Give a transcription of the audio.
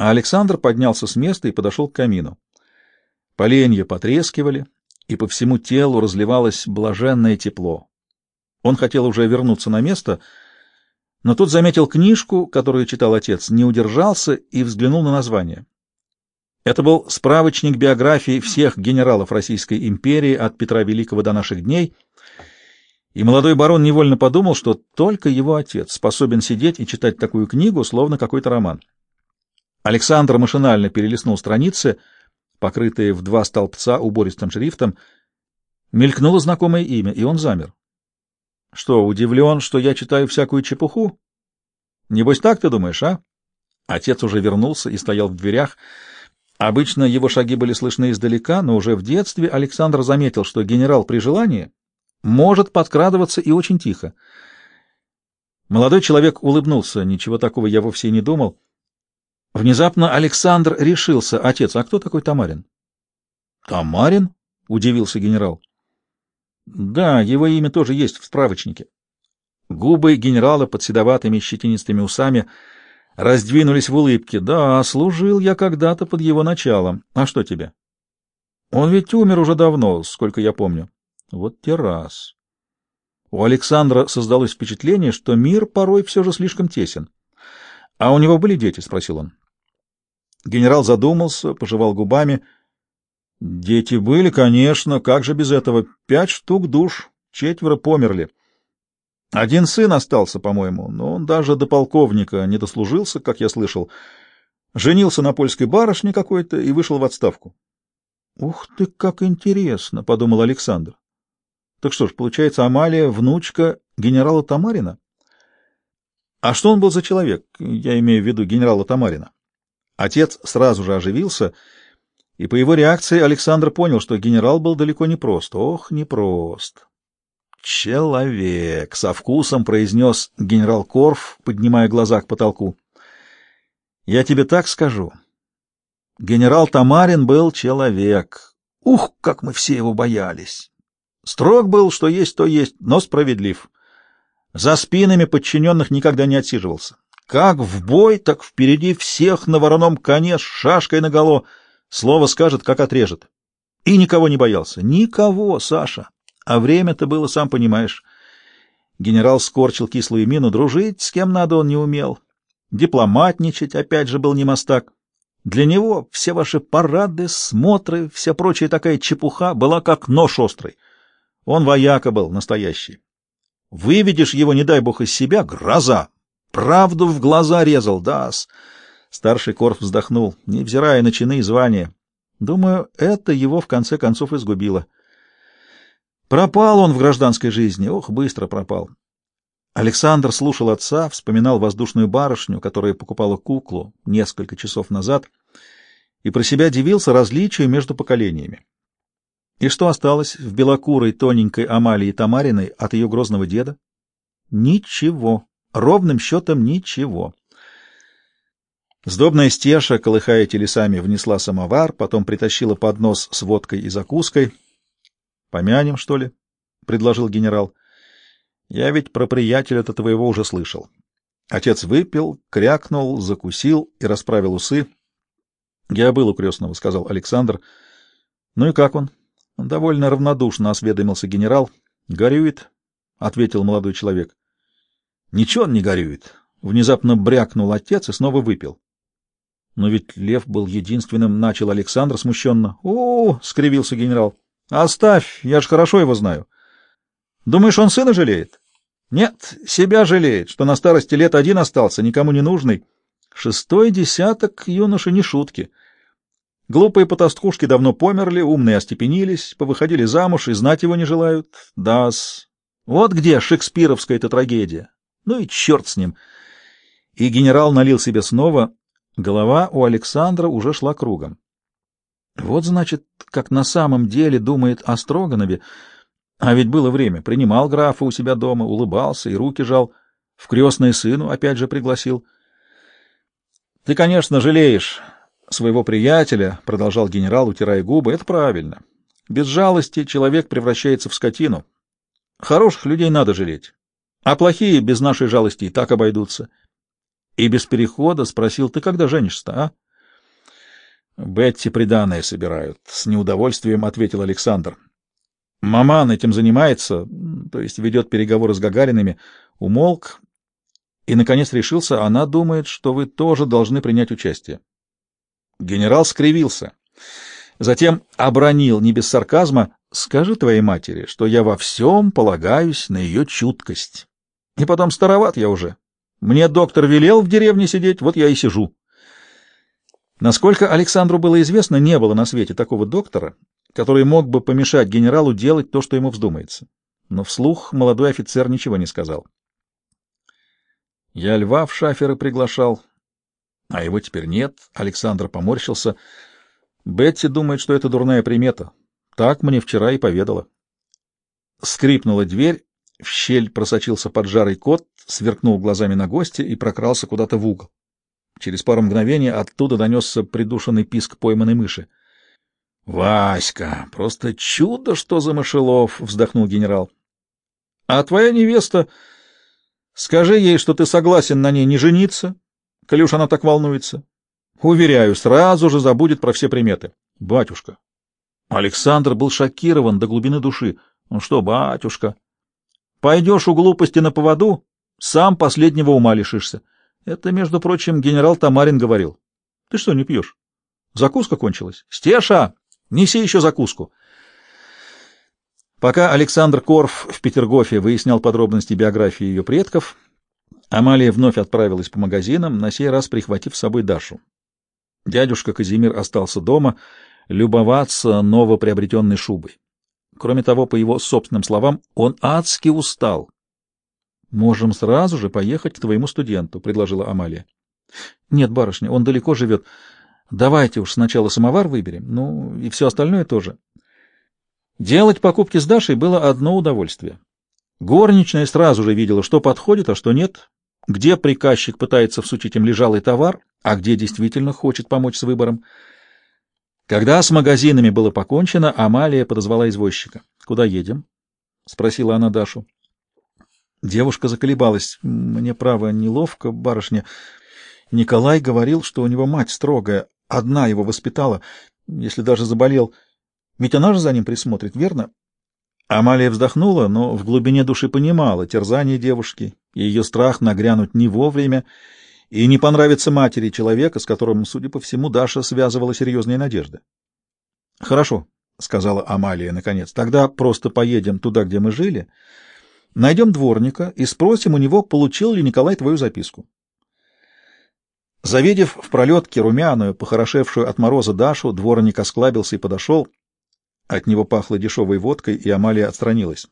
А Александр поднялся с места и подошел к камину. Поленья потрескивали, и по всему телу разливалось блаженное тепло. Он хотел уже вернуться на место, но тут заметил книжку, которую читал отец, не удержался и взглянул на название. Это был справочник биографии всех генералов Российской империи от Петра Великого до наших дней, и молодой барон невольно подумал, что только его отец способен сидеть и читать такую книгу, словно какой-то роман. Александр машинально перелистнул страницы, покрытые в два столбца убористым шрифтом. Мелькнуло знакомое имя, и он замер. — Что, удивлен, что я читаю всякую чепуху? — Небось так ты думаешь, а? Отец уже вернулся и стоял в дверях. Обычно его шаги были слышны издалека, но уже в детстве Александр заметил, что генерал при желании может подкрадываться и очень тихо. Молодой человек улыбнулся. Ничего такого я вовсе не думал. Внезапно Александр решился. Отец, а кто такой Тамарин? Тамарин? Удивился генерал. Да, его имя тоже есть в справочнике. Губы генерала под седоватыми щетинистыми усами раздвинулись в улыбке. Да, служил я когда-то под его началом. А что тебе? Он ведь умер уже давно, сколько я помню. Вот те раз. У Александра создалось впечатление, что мир порой все же слишком тесен. — А у него были дети? — спросил он. Генерал задумался, пожевал губами. — Дети были, конечно, как же без этого? Пять штук душ, четверо померли. Один сын остался, по-моему, но он даже до полковника не дослужился, как я слышал. Женился на польской барышне какой-то и вышел в отставку. — Ух ты, как интересно! — подумал Александр. Так что ж, получается, Амалия — внучка генерала Тамарина? А что он был за человек? Я имею в виду генерала Тамарина. Отец сразу же оживился, и по его реакции Александр понял, что генерал был далеко не прост. Ох, не прост. «Человек!» — со вкусом произнес генерал Корф, поднимая глаза к потолку. «Я тебе так скажу. Генерал Тамарин был человек. Ух, как мы все его боялись! Строг был, что есть, то есть, но справедлив. За спинами подчиненных никогда не отсиживался. Как в бой, так впереди всех на вороном коне с шашкой наголо. Слово скажет, как отрежет. И никого не боялся. Никого, Саша. А время-то было, сам понимаешь. Генерал скорчил кислую мину. Дружить с кем надо он не умел. Дипломатничать опять же был не мастак. Для него все ваши парады, смотры, вся прочая такая чепуха была как нож острый. Он вояка был, настоящий. Выведешь его, не дай бог, из себя — гроза. Правду в глаза резал, дас. Старший Корф вздохнул, невзирая на чины и звания. Думаю, это его в конце концов изгубило. Пропал он в гражданской жизни, ох, быстро пропал. Александр слушал отца, вспоминал воздушную барышню, которая покупала куклу несколько часов назад, и про себя дивился различию между поколениями. И что осталось в белокурой тоненькой Амалии Тамариной от ее грозного деда? Ничего. Ровным счетом ничего. Сдобная стеша, колыхая телесами, внесла самовар, потом притащила поднос с водкой и закуской. — Помянем, что ли? — предложил генерал. — Я ведь про приятеля-то твоего уже слышал. Отец выпил, крякнул, закусил и расправил усы. — Я был у крестного, — сказал Александр. — Ну и как он? Довольно равнодушно осведомился генерал. «Горюет», — ответил молодой человек. «Ничего он не горюет». Внезапно брякнул отец и снова выпил. Но ведь Лев был единственным, начал Александр смущенно. «О, — скривился генерал, — оставь, я ж хорошо его знаю. Думаешь, он сына жалеет? Нет, себя жалеет, что на старости лет один остался, никому не нужный. Шестой десяток юноши не шутки. Глупые потасткушки давно померли, умные остепенились, повыходили замуж и знать его не желают. Да-с. Вот где шекспировская-то трагедия. Ну и черт с ним. И генерал налил себе снова. Голова у Александра уже шла кругом. Вот, значит, как на самом деле думает о Строганове. А ведь было время. Принимал графа у себя дома, улыбался и руки жал. В крестное сыну опять же пригласил. — Ты, конечно, жалеешь своего приятеля, — продолжал генерал, утирая губы, — это правильно. Без жалости человек превращается в скотину. Хороших людей надо жалеть, а плохие без нашей жалости и так обойдутся. И без перехода спросил, ты когда женишься-то, а? Бетти приданое собирают, — с неудовольствием ответил Александр. Маман этим занимается, то есть ведет переговоры с Гагариными, умолк и, наконец, решился, она думает, что вы тоже должны принять участие. Генерал скривился. Затем обронил, не без сарказма, «Скажи твоей матери, что я во всем полагаюсь на ее чуткость. И потом староват я уже. Мне доктор велел в деревне сидеть, вот я и сижу». Насколько Александру было известно, не было на свете такого доктора, который мог бы помешать генералу делать то, что ему вздумается. Но вслух молодой офицер ничего не сказал. Я льва в шаферы приглашал, а его теперь нет. Александр поморщился. Бетти думает, что это дурная примета. Так мне вчера и поведала. Скрипнула дверь, в щель просочился поджарый кот, сверкнул глазами на гостя и прокрался куда-то в угол. Через пару мгновений оттуда донесся придушенный писк пойманной мыши. — Васька, просто чудо, что за мышелов! — вздохнул генерал. — А твоя невеста... Скажи ей, что ты согласен на ней не жениться, коли уж она так волнуется. Уверяю, сразу же забудет про все приметы. Батюшка. Александр был шокирован до глубины души. Ну что, батюшка, пойдешь у глупости на поводу, сам последнего ума лишишься. Это, между прочим, генерал Тамарин говорил. Ты что, не пьешь? Закуска кончилась. Стеша, неси еще закуску. Пока Александр Корф в Петергофе выяснял подробности биографии ее предков, Амалия вновь отправилась по магазинам, на сей раз прихватив с собой Дашу. Дядюшка Казимир остался дома любоваться новоприобретенной шубой. Кроме того, по его собственным словам, он адски устал. «Можем сразу же поехать к твоему студенту», — предложила Амалия. «Нет, барышня, он далеко живет. Давайте уж сначала самовар выберем, ну и все остальное тоже». Делать покупки с Дашей было одно удовольствие. Горничная сразу же видела, что подходит, а что нет, где приказчик пытается всучить им лежалый товар, а где действительно хочет помочь с выбором. Когда с магазинами было покончено, Амалия подозвала извозчика. «Куда едем?» — спросила она Дашу. Девушка заколебалась. «Мне, право, неловко, барышня. Николай говорил, что у него мать строгая, одна его воспитала, если даже заболел». Ведь она же за ним присмотрит, верно? Амалия вздохнула, но в глубине души понимала терзание девушки ее страх нагрянуть не вовремя и не понравиться матери человека, с которым, судя по всему, Даша связывала серьезные надежды. — Хорошо, — сказала Амалия наконец, — тогда просто поедем туда, где мы жили, найдем дворника и спросим у него, получил ли Николай твою записку. Завидев в пролетке румяную, похорошевшую от мороза Дашу, дворник осклабился и подошел — от него пахло дешевой водкой, и Амалия отстранилась.